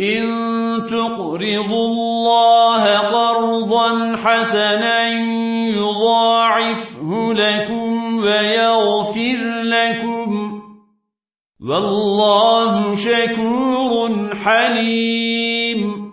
إن تقرضوا الله قرضا حسنا يضاعفه لكم ويغفر لكم. والله شكور حليم.